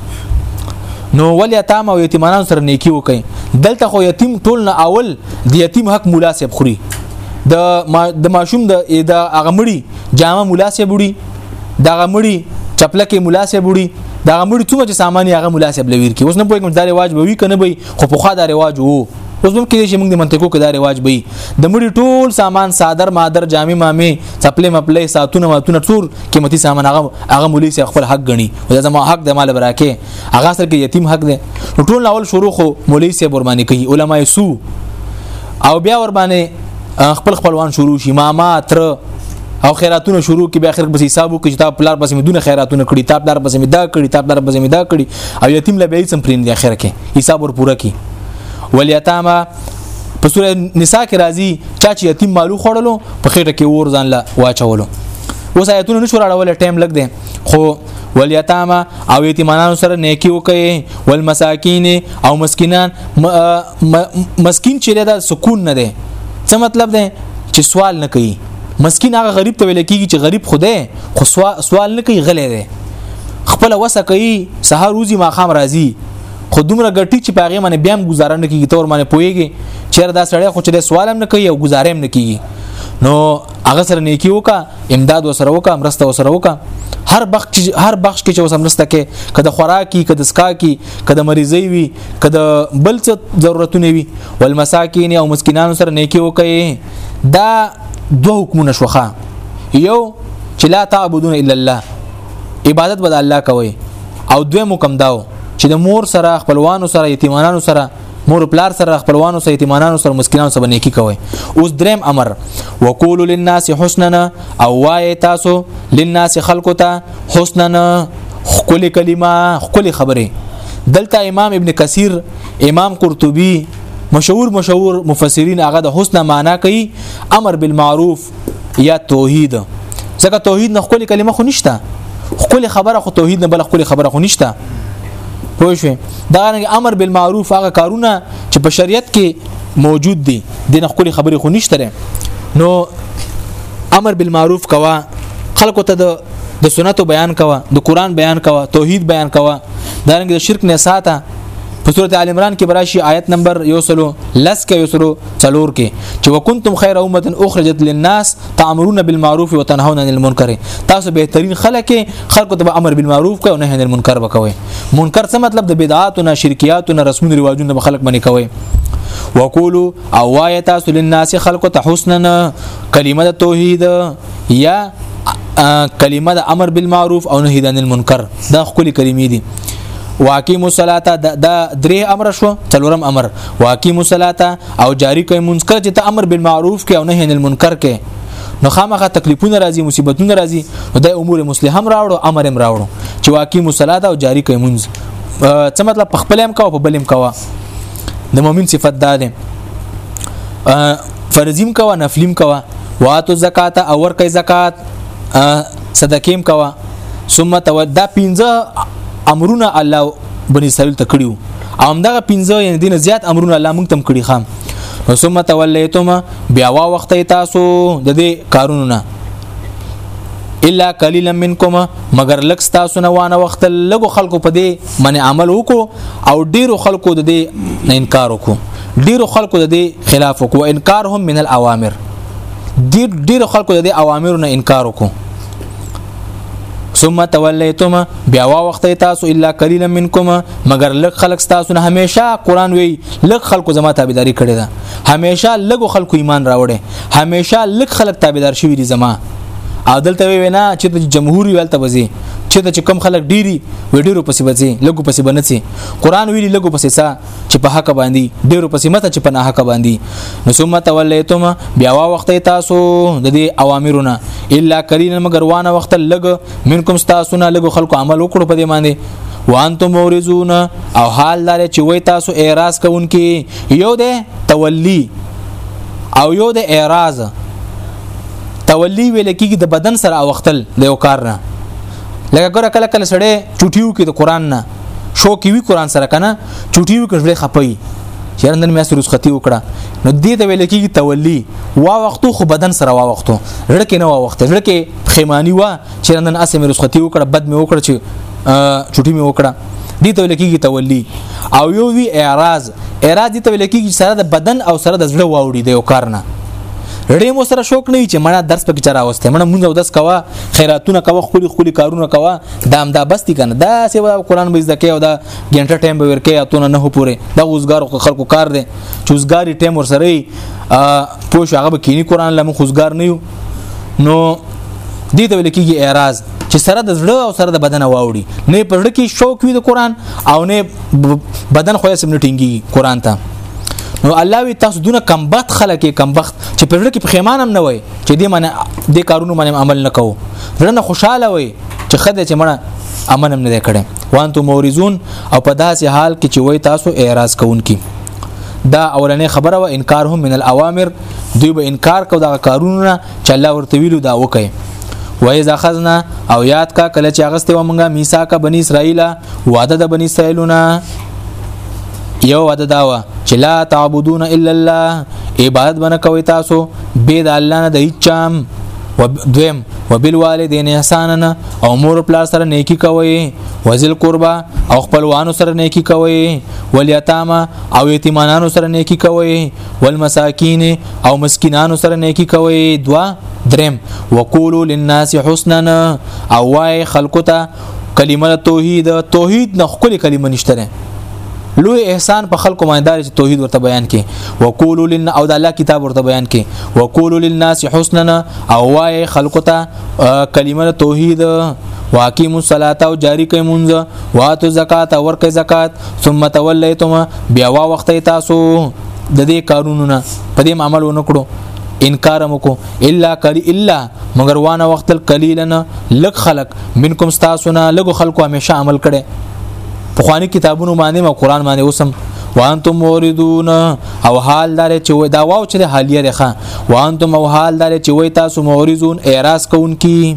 نو ول یتام او یتیمانو سره نیکی وکي دلته خو یتیم ټول نه اول د یتیم حق مولا سیب خوري د ما د ماشوم د د اغمړي جامه مولا سیب وړي د اغمړي چپلکه مولا سیب وړي دا غمړي څومره چې سامان یې هغه ملاسب لویر کی اوس نه پوهیږم دا رواج به وی کنه به خو په خا دا رواج وو اوس هم کې چې موږ د منطقو کې دا رواج وي د مړي ټول سامان صادر مادر جامع مامي چپلې مپلې ساتونه ماتونه ټول قیمتي سامان هغه هغه مولي سي خپل حق غني او دا زمو حق د مال براکه هغه سره کې یتیم حق دی ټول اول شروع خو مولي سي برمانی کوي علما سو او بیا ور باندې خپل خپلوان شروع شي ماما تر او خیراتونه شروع کی به اخر بس حساب وکړي چې تا پلار بس مدونه خیراتونه کړی تا پلار بس مدا کړی تا پلار بس مدا کړی او یتیم له به یې سم پریم دی اخر کې حساب ور پوره کی ولیتاما په سوره نساء کې راځي چا چې یتیم مالو خړلو په خېټه کې ور ځان لا واچولو اوس آیتونه نشو راړول ټایم لګ دی خو ولیتاما او یتیمانانو سره نیکی وکړي والمساکین او مسکینان مسکین چې دا سکون نه دی څه مطلب دی چې سوال نه کوي مسکین هغه غریب ته ویل کیږي چې غریب خوده خو سوال نه کوي غلې دی خپل وسه کوي سهار روزي ما خام راځي خو دومره ګټي چې پاغه باندې بیا هم گزاره نه کیږي تور باندې پويږي چیر دا سړی خو چې سوال هم نه کوي او گزاره هم نه کیږي نو هغه سره نیکی وکا امداد وسره وکا مرسته وسره وکا هر بخش هر بخش کې چې وسره مرسته کې کده خوراکي کده سکا کې کده مریضي وي کده بل څه ضرورتونه وي والمساکین او مسکینانو سره نیکی وکي دا دوه حکمونه شوخه یو چې لا تعبدون الا الله عبادت به الله کوي او دوی مکم داو چې د مور سره خپلوانو سره یتیمانو سره مور پلار سره خپلوانو سره یتیمانو سره مسکینانو سره نیکی کوي اوس دریم امر وقول للناس حسنا او وای تاسو للناس خلقو ته حسنا خکل کلمه خکل خبره دلته امام ابن کثیر امام قرطبی مشهور مشهور مفسرین هغه د حسن معنا کوي امر بالمعروف یا توحید ځکه توحید نه خپل کلمه خو نشته خپل خبره خو توحید نه بل خپل خبره خو نشته پوه شو دا رنګ امر بالمعروف هغه کارونه چې په شریعت کې موجود دي د خپل خبره خو نشته نو امر بالمعروف کوا خلکو ته د د سنتو بیان کوا د قران بیان کوا توحید بیان کوا دا رنګ د شرک نه ساته په سورته ال عمران کې براشي آیت نمبر یو سلو لس کې یو سلو څلور کې چې وکنتم خیر امه اخرجت للناس تامرون بالمعروف وتنهون عن المنکر تاسو بهترین خلک خلکو ته امر بالمعروف کوي او نهي عن المنکر وکوي منکر څه مطلب د بدعات او نه شرکیات او نه رسمي رواجونو به خلک باندې کوي وقولو او وای تاسو للناس خلکو ته حسنا کلمه د توحید یا کلمه د امر بالمعروف او نهي عن المنکر دا خپل کلمې دي واقیم الصلاه دا درې امر شو څلورم امر واقیم الصلاه او جاری کوي مونږ کړه چې ته امر بالمعروف کې او نهي عن المنکر کې نو خامخه تکلیفونه راځي مصیبتونه راځي نو د امور مسلم هم راوړو امر هم راوړو چې واقیم الصلاه او جاری کوي مونږ څه مطلب په خپل هم کوه په بل هم کوه د مؤمن صفت ده فرضیم کوه نفلیم کوه واتو زکات او ور کوي زکات صدقیم کوه ثم تود دا پنځه امرونه الله بني اسرائیل ته کړیو او همدغه پنځه یعنی دینه زیات امرونه الله مونږ تم کړی خام نو ثم تولیتم بیا وا وخت تاسو د دې کارونو نه الا قليلا منکم مگر لک تاسو نه وانه وخت لګو خلکو په دې من عمل وکړو او ډیرو خلکو د دې نه انکار وکړو ډیرو خلکو د دې خلاف وکړو انکارهم من الاوامر ډیر ډیر خلکو د دې اوامرو نه انکار وکړو ثم تولیتم بیا وا وخت تاسو الا قليلا منکم مگر لک خلق تاسو نه همیشه قران وی لک خلق زما تابعداري کړی دا همیشه لګو خلق ایمان راوړي همیشه لک خلق تابعدار شوی دي زما عادل ته وینا چې د جمهور ویل ته وځي چې د کم خلک ډيري وډیرو پسې وځي لګو پسې بنسي قران ویلي لګو پسې سا چې په حق باندې ډیرو پسې مته چې په نه حق باندې نو ثم تولیتم بیا وا وخت تاسو د دې اوامرونه الا قليل مگر وانه وخت لګ منکم تاسو نه لګ خلکو عمل وکړو په دې باندې وانتم مورزون او حال دار چې وای تاسو اعتراض کوونکې یو د تولی او یو د اعتراض تولی ویل کېږي د بدن سره اوختل د یو کار نه لکه ګره کله کله سړی چټیو کې د قران نه شو کې وی قران سره کنه چټي وی کړل خپي چیرې نن مې سروس ختی وکړه نو دې ته ویل کېږي تولی وا وختو خو بدن سره وا وختو زړه کې نه وا وخت زړه کې خیمانی وا چیرې نن اسې مې رسختی وکړه بد مې وکړه چې چټي مې وکړه دې ته ویل کېږي تولی او یو وی اعراض اعراض دې ته ویل کېږي سره د بدن او سره د زړه واوړي د یو کار نه ډېر مو سره شوق نه چې مړه درس پکې چر اوسته مړه مونږ او داس کوا خیراتونه کوا خولي خولي کارونه کوا دا هم دا بس دي کنه دا سیوا قران به زده کې او دا ګنټه ټایم به ورکه اتونه نه پوره دا اوسګار خلکو کار دی چې اوسګاری ټایم ور سره پوه شو هغه به کینی قران لمو خوسګار نه یو نو دې ته ویل کېږي اعتراض چې سره د زړه او سره د بدن واوړي نه پرړه کې شوق وي د قران او نه بدن خو یې سم نټینګي قران ته نو الله وی تاسو دونه کمبخت خلک کمبخت چې پرړه کې پخیمان هم نه وای چې دې منه دې کارونو باندې عمل نکوو زړه خوشاله وي چې خدای چې مړه امن هم نه کړي وانتو مورزون او په داسې حال کې چې وای تاسو اعتراض کوونکي دا اولنې خبره و انکار هم من الاوامر دوی به انکار کو دا کارونه چې الله ورته ویلو دا وکي وایز اخذنا او یاد کا کله چې اغسته و مونږه میثاق بنی اسرائیل وعده د بنی اسرائیلونه یو وعده دا و چې لا تعبدون الا الله عبادت بنه کوي تاسو به د الله نه د هیڅم دویم وبالوالدین احسانا او مور پلار سره نیکی کوي وزل قربا او خپلوانو سره نیکی کوي ولیتاما او یتیمانانو سره نیکی کوي والمساکین او مسکینانو سره نیکی کوي دوا درم وقولو للناس حسنا او وای خلقته کلمه توحید توحید نه خپل کلمه نشته لوی احسان په خلکو باندې دار چې توحید ورته بیان کړي وقولو لن او د الله کتاب ورته بیان کړي وقولو للناس حسنا او وای خلکو ته کلمه توحید واقیم الصلاه او جاری کوي مونږ واتو زکات او ورکه زکات ثم تولیتم بیا وا وخت تاسو د دې کارونو نه په دې عمل ونکړو انکار مکو الا کلی الا مگر وانه وخت قليلا لک خلق منکم تاسو نه لګو خلقو همیشه عمل کړي په خواني کتابونو باندې او قران باندې اوسم وانتم موردون او حال دار چې وای دا واو چې حالیه ده وانتم او حال دار چې وای تاسو موردون اعتراض کوونکی